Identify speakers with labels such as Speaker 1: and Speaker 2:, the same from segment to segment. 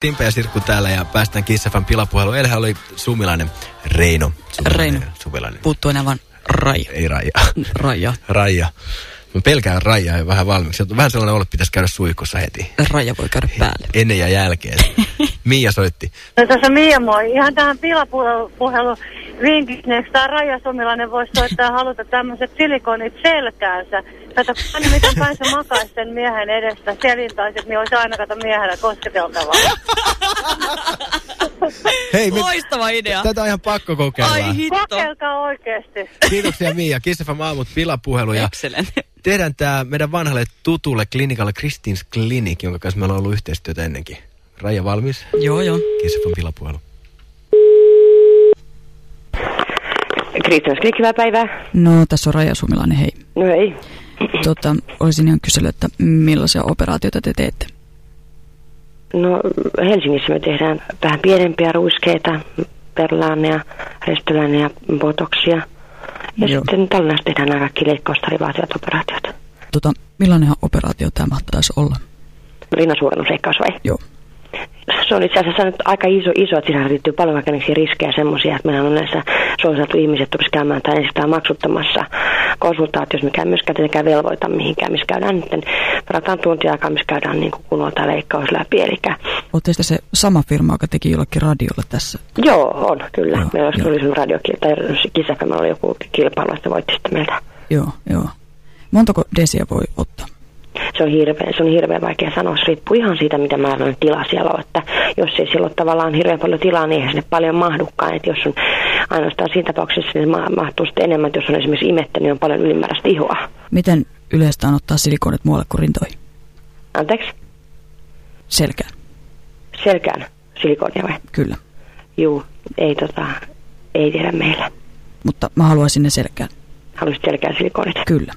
Speaker 1: Timpe ja Sirkku täällä ja päästään Kissafan pilapuhelu. Eilen oli Sumilainen Reino.
Speaker 2: Reino.
Speaker 1: Sumilainen.
Speaker 2: Puuttuu enää vaan Raija.
Speaker 1: Ei Raija.
Speaker 2: Raija.
Speaker 1: Raija. Mä pelkään Raijaa jo vähän valmiiksi. Vähän sellainen olo, että pitäisi käydä suihkussa heti.
Speaker 2: Raija voi käydä päälle.
Speaker 1: Ennen ja jälkeen. Mia soitti.
Speaker 3: No tässä Mia moi. Ihan tähän pilapuhelu vinkiksi. Tämä Raija Sumilainen voisi soittaa haluta tämmöiset silikonit selkäänsä. Kato, aina miten päin se makaisi sen miehen edestä. Selintaiset, niin olisi aina kato miehellä kosketeltavaa.
Speaker 1: Hei, me,
Speaker 2: Loistava idea.
Speaker 1: tätä on ihan pakko kokeilla.
Speaker 2: Ai hitto.
Speaker 3: Kokeilkaa oikeesti.
Speaker 1: Kiitoksia Mia. Kissafan aamut pilapuhelu. Ja
Speaker 2: Excellent.
Speaker 1: tehdään tämä meidän vanhalle tutulle klinikalle Kristins Clinic, jonka kanssa meillä on ollut yhteistyötä ennenkin. Raija valmis?
Speaker 2: Joo, joo.
Speaker 1: Kissafan pilapuhelu.
Speaker 4: Kristians Klik, hyvää päivää.
Speaker 2: No, tässä on Raija Sumilainen, hei.
Speaker 4: No ei.
Speaker 2: Tota, olisin ihan kysellyt, että millaisia operaatioita te teette?
Speaker 4: No Helsingissä me tehdään vähän pienempiä ruiskeita, perlaaneja, restylääneja, botoksia. Ja
Speaker 2: Joo.
Speaker 4: sitten Tallinnassa tehdään nämä kaikki leikkaustarivaatiot operaatiot.
Speaker 2: Tota, millainen operaatio tämä mahtaisi olla?
Speaker 4: Rinnasuurennusleikkaus vai?
Speaker 2: Joo.
Speaker 4: Se on itse asiassa nyt aika iso, iso että siihen liittyy paljon kaikenlaisia riskejä semmoisia, että meillä on näissä suositeltu ihmiset tulisi käymään tai ensin maksuttomassa konsultaatiossa, mikä ei myöskään tietenkään velvoita mihinkään, missä käydään nyt, varataan tuntiaikaa, missä käydään niin kuin kunnolla tämä leikkaus läpi. Eli
Speaker 2: Olette te se sama firma, joka teki jollekin radiolle tässä?
Speaker 4: Joo, on, kyllä.
Speaker 2: Joo,
Speaker 4: Meillä
Speaker 2: joo.
Speaker 4: oli sun radiokilpailu, tai Kisafemalla oli joku kilpailu, että voitti sitten meiltä.
Speaker 2: Joo, joo. Montako desiä voi ottaa?
Speaker 4: Se on hirveän, se on hirveän vaikea sanoa. Se riippuu ihan siitä, mitä määrän tila siellä on. Että jos ei siellä ole tavallaan hirveän paljon tilaa, niin eihän sinne paljon mahdukaan. Että jos on ainoastaan siinä tapauksessa, niin ma- mahtuu sitten enemmän, että jos on esimerkiksi imettä, niin on paljon ylimääräistä ihoa.
Speaker 2: Miten yleistä on ottaa silikonit muualle kuin rintoihin?
Speaker 4: Anteeksi?
Speaker 2: Selkään,
Speaker 4: Selkään silikonia vai?
Speaker 2: kyllä.
Speaker 4: Juu, ei tota, ei tehdä meillä.
Speaker 2: Mutta mä haluaisin ne selkään,
Speaker 4: Haluaisit selkään silikonit?
Speaker 2: kyllä.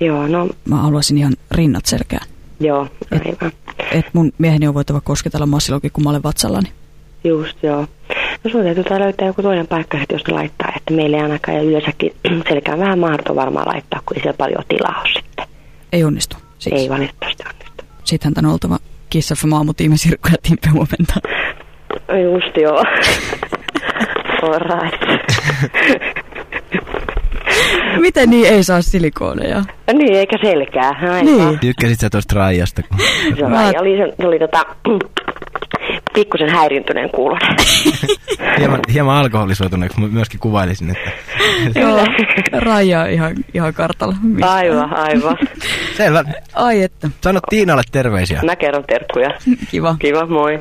Speaker 4: Joo, no
Speaker 2: Mä haluaisin ihan rinnat selkään.
Speaker 4: joo, aivan.
Speaker 2: Et mun mieheni on voitava kosketella massilokin, kun mä olen vatsallani.
Speaker 4: Just joo. No sun täytyy tää löytää joku toinen paikka, sit, jos ne laittaa, että meillä ei ainakaan ja yleensäkin selkään vähän mahdoton varmaan laittaa, kun ei siellä paljon tilaa ole sitten.
Speaker 2: Ei onnistu. Siksi.
Speaker 4: Ei valitettavasti onnistu.
Speaker 2: Sittenhän tän on oltava Kiss FM aamu, Tiime Sirkku ja Timpe huomenta.
Speaker 4: Just joo. All right.
Speaker 2: Miten niin ei saa silikooneja?
Speaker 4: niin, eikä selkää. Aivan.
Speaker 2: Niin.
Speaker 1: Tykkäsit sä tuosta Raijasta? Kun...
Speaker 4: Se,
Speaker 2: Mä-
Speaker 4: oli, oli, se oli tota, pikkusen häirintyneen kuulonen.
Speaker 1: hieman, hieman alkoholisoituneeksi myöskin kuvailisin, että...
Speaker 2: Joo, Raija on ihan, ihan kartalla. Mistä?
Speaker 4: aivan, aivan.
Speaker 1: Selvä.
Speaker 2: Ai että,
Speaker 1: Sano Tiinalle terveisiä.
Speaker 4: Mä kerron terkkuja.
Speaker 2: kiva.
Speaker 4: Kiva, moi.